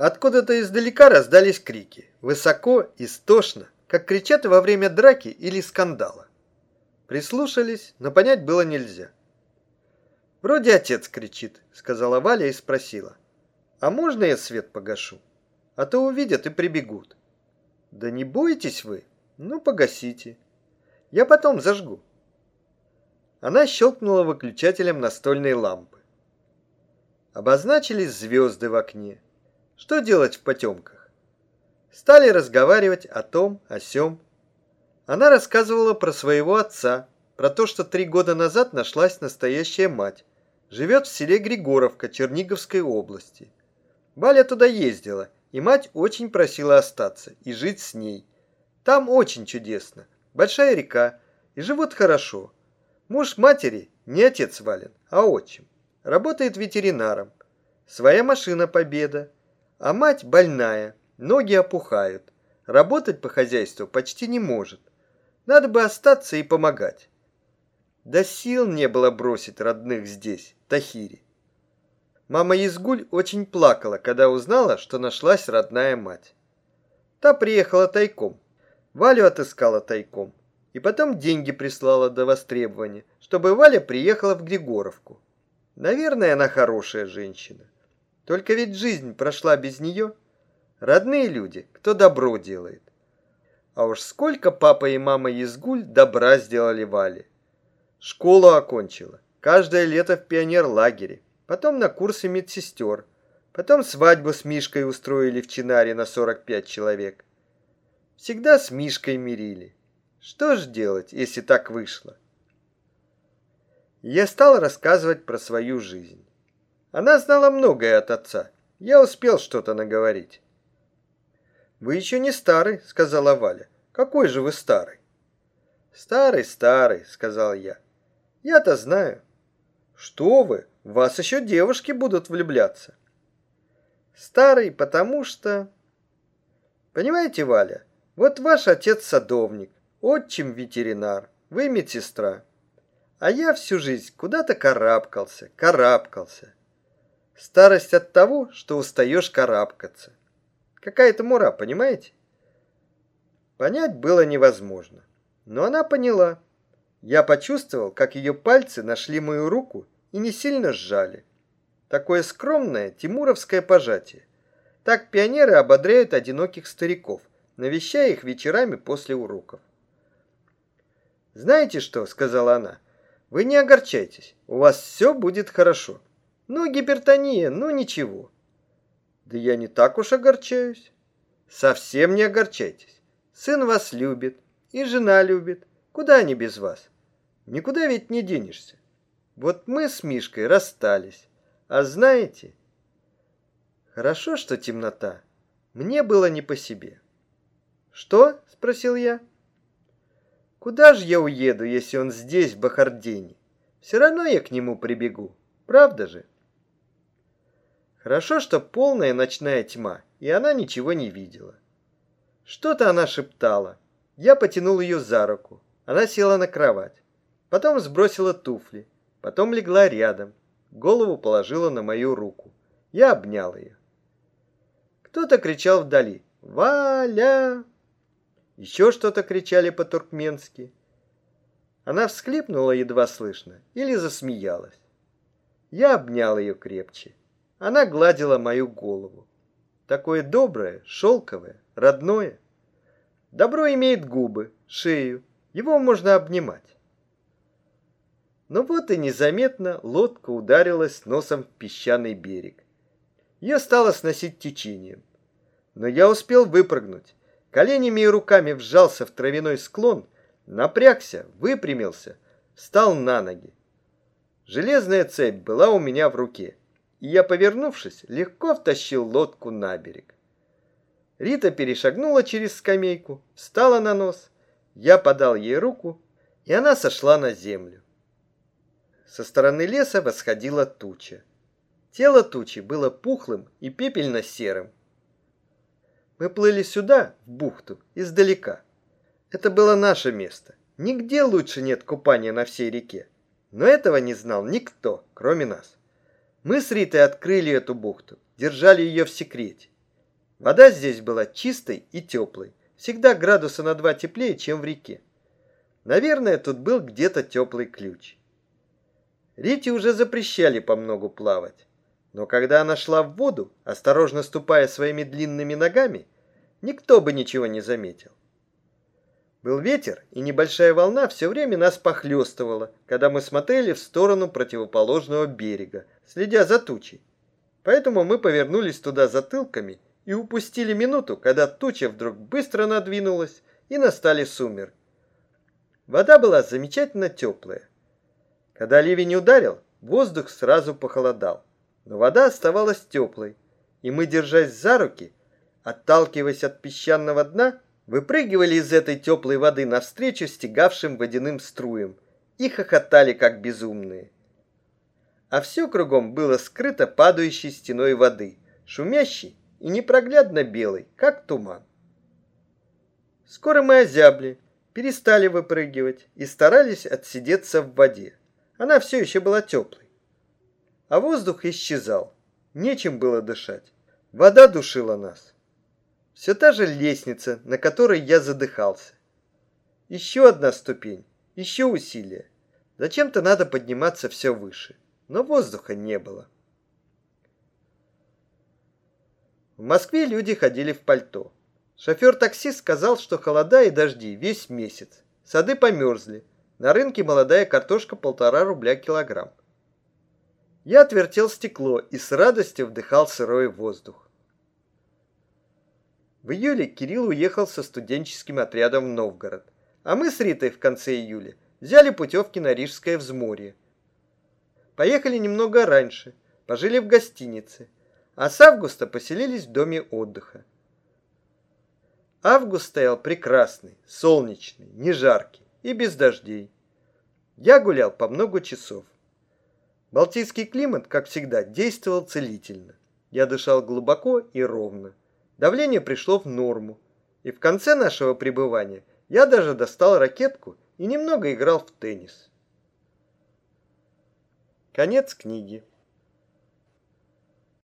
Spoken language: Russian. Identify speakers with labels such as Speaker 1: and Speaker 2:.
Speaker 1: Откуда-то издалека раздались крики, высоко, истошно, как кричат во время драки или скандала. Прислушались, но понять было нельзя. «Вроде отец кричит», — сказала Валя и спросила. «А можно я свет погашу? А то увидят и прибегут». «Да не бойтесь вы. Ну, погасите. Я потом зажгу». Она щелкнула выключателем настольной лампы. Обозначились звезды в окне. Что делать в потемках? Стали разговаривать о том, о сём. Она рассказывала про своего отца, про то, что три года назад нашлась настоящая мать. Живет в селе Григоровка Черниговской области. Валя туда ездила, и мать очень просила остаться и жить с ней. Там очень чудесно. Большая река, и живут хорошо. Муж матери не отец Вален, а отчим. Работает ветеринаром. Своя машина «Победа». А мать больная, ноги опухают. Работать по хозяйству почти не может. Надо бы остаться и помогать. Да сил не было бросить родных здесь, Тахире. Мама Изгуль очень плакала, когда узнала, что нашлась родная мать. Та приехала тайком. Валю отыскала тайком и потом деньги прислала до востребования, чтобы Валя приехала в Григоровку. Наверное, она хорошая женщина. Только ведь жизнь прошла без нее. Родные люди, кто добро делает. А уж сколько папа и мама Изгуль добра сделали Вале. Школу окончила, каждое лето в пионер-лагере, потом на курсы медсестер, потом свадьбу с Мишкой устроили в Чинаре на 45 человек. Всегда с Мишкой мирили. Что ж делать, если так вышло? Я стал рассказывать про свою жизнь. Она знала многое от отца. Я успел что-то наговорить. «Вы еще не старый», — сказала Валя. «Какой же вы старый?» «Старый, старый», — сказал я. «Я-то знаю». «Что вы? В вас еще девушки будут влюбляться». «Старый, потому что...» «Понимаете, Валя, вот ваш отец садовник, Отчим ветеринар, вы медсестра. А я всю жизнь куда-то карабкался, карабкался. Старость от того, что устаешь карабкаться. Какая-то мура, понимаете? Понять было невозможно. Но она поняла. Я почувствовал, как ее пальцы нашли мою руку и не сильно сжали. Такое скромное тимуровское пожатие. Так пионеры ободряют одиноких стариков, навещая их вечерами после уроков. «Знаете что?» — сказала она. «Вы не огорчайтесь, у вас все будет хорошо. Ну, гипертония, ну ничего». «Да я не так уж огорчаюсь». «Совсем не огорчайтесь. Сын вас любит, и жена любит. Куда они без вас? Никуда ведь не денешься. Вот мы с Мишкой расстались. А знаете...» «Хорошо, что темнота. Мне было не по себе». «Что?» — спросил я. Куда же я уеду, если он здесь, в Бахардине? Все равно я к нему прибегу. Правда же? Хорошо, что полная ночная тьма, и она ничего не видела. Что-то она шептала. Я потянул ее за руку. Она села на кровать. Потом сбросила туфли. Потом легла рядом. Голову положила на мою руку. Я обнял ее. Кто-то кричал вдали. «Валя! Еще что-то кричали по-туркменски. Она всхлипнула едва слышно или засмеялась. Я обнял ее крепче. Она гладила мою голову. Такое доброе, шелковое, родное. Добро имеет губы, шею. Его можно обнимать. Но вот и незаметно лодка ударилась носом в песчаный берег. Ее стало сносить течением. Но я успел выпрыгнуть коленями и руками вжался в травяной склон, напрягся, выпрямился, встал на ноги. Железная цепь была у меня в руке, и я, повернувшись, легко втащил лодку на берег. Рита перешагнула через скамейку, встала на нос, я подал ей руку, и она сошла на землю. Со стороны леса восходила туча. Тело тучи было пухлым и пепельно-серым. Мы плыли сюда, в бухту, издалека. Это было наше место. Нигде лучше нет купания на всей реке. Но этого не знал никто, кроме нас. Мы с Ритой открыли эту бухту, держали ее в секрете. Вода здесь была чистой и теплой, всегда градуса на два теплее, чем в реке. Наверное, тут был где-то теплый ключ. Рите уже запрещали по многу плавать. Но когда она шла в воду, осторожно ступая своими длинными ногами, никто бы ничего не заметил. Был ветер, и небольшая волна все время нас похлестывала, когда мы смотрели в сторону противоположного берега, следя за тучей. Поэтому мы повернулись туда затылками и упустили минуту, когда туча вдруг быстро надвинулась и настали сумерки. Вода была замечательно теплая. Когда ливень ударил, воздух сразу похолодал, но вода оставалась теплой, и мы, держась за руки, отталкиваясь от песчаного дна, выпрыгивали из этой теплой воды навстречу стегавшим водяным струям и хохотали, как безумные. А все кругом было скрыто падающей стеной воды, шумящей и непроглядно белой, как туман. Скоро мы озябли, перестали выпрыгивать и старались отсидеться в воде. Она все еще была теплой. А воздух исчезал, нечем было дышать. Вода душила нас. Все та же лестница, на которой я задыхался. Еще одна ступень, еще усилие. Зачем-то надо подниматься все выше, но воздуха не было. В Москве люди ходили в пальто. Шофер-таксист сказал, что холода и дожди весь месяц. Сады померзли. На рынке молодая картошка полтора рубля килограмм. Я отвертел стекло и с радостью вдыхал сырой воздух. В июле Кирилл уехал со студенческим отрядом в Новгород, а мы с Ритой в конце июля взяли путевки на Рижское взморье. Поехали немного раньше, пожили в гостинице, а с августа поселились в доме отдыха. Август стоял прекрасный, солнечный, не жаркий и без дождей. Я гулял по много часов. Балтийский климат, как всегда, действовал целительно. Я дышал глубоко и ровно. Давление пришло в норму. И в конце нашего пребывания я даже достал ракетку и немного играл в теннис. Конец книги.